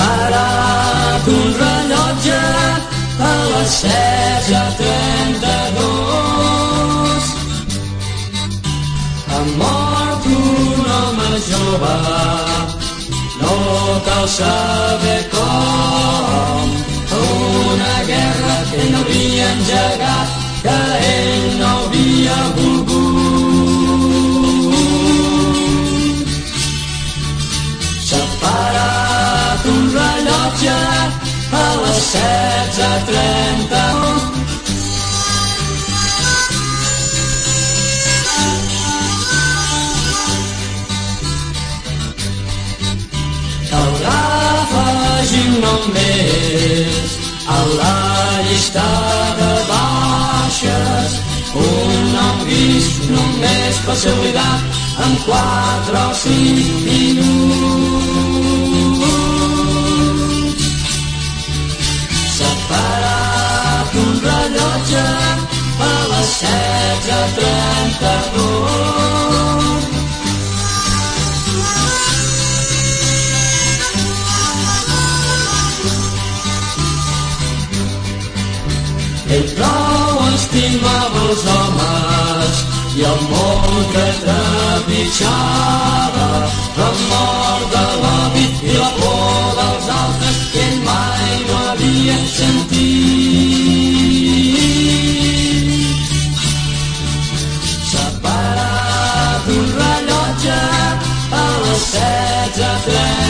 parat un rellotge a les 16 a 32 ha mort un home jove no cal saber com. Una guerra que no havia engegat que ell les 16.30 caldrà afegir un nom més a la llista de baixes un nom vist només pot ser oblidat en 4 o 5 a les 16.32 Ell prou estimava els homes i el món que trepitjava la mort de l'hàbit i la por dels altres que ell mai no havia sentit a plan.